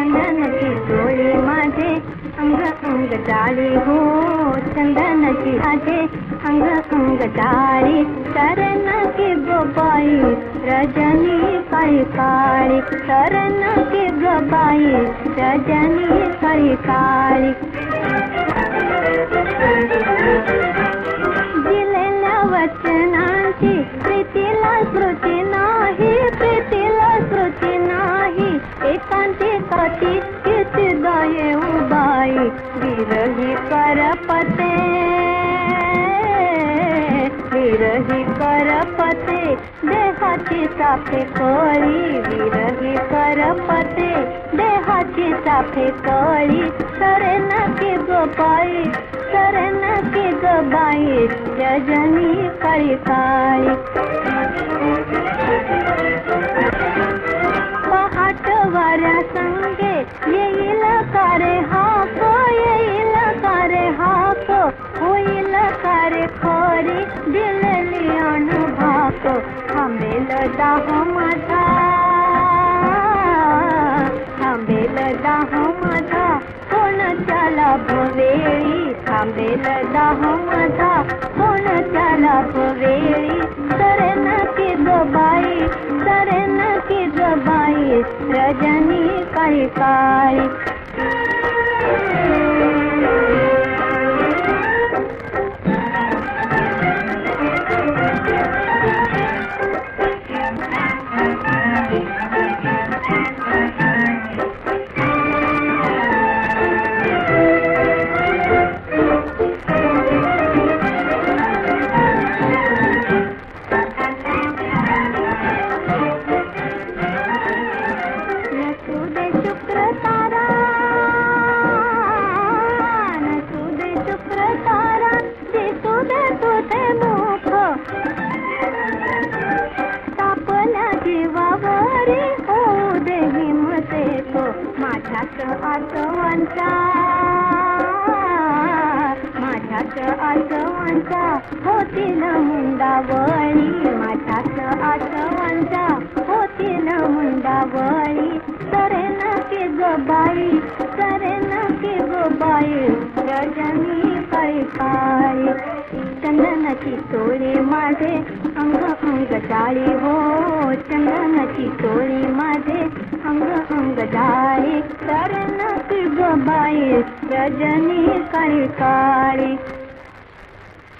चंदनची डोली माझे, अंग अंग डाली हो, चंदनची आजे, अंग अंग डाली करण के बबाई रजनी पाई काळी करण के बबाई रजनी कै ज़िले वचना की प्रीतिला स्मृती ना एकांती कती दये उबाई विरही करपते। विरही करपते, देहाची साफे कळी विरही करपते, देहाची साफे कळी सरे नकी गोपाई सरे नकी गोबाई रजनी काळी काळी खोरी दिलेली अनुभव थांबेल दाह माझा थांबेल दाह माझा कोण लाभ वेळी थांबेल दाह माझा कोण लाभ वेळी सरे नकी गबाई सरे नकी गबाई रजनी काळी काळी माझ्याच आसवांचा माझ्याच आसवांचा होतील मुंडावळी माझ्याच आसवांचा होतील मुंडावळी सरे नकी गोबाई सरे नकी गोबाई रजनी काळी काळी चंदनाची चोळी माझे अंग अंग जाळी हो चंदनाची चोळी माझे अंग अंग जाए सरे नकी रजनी काळी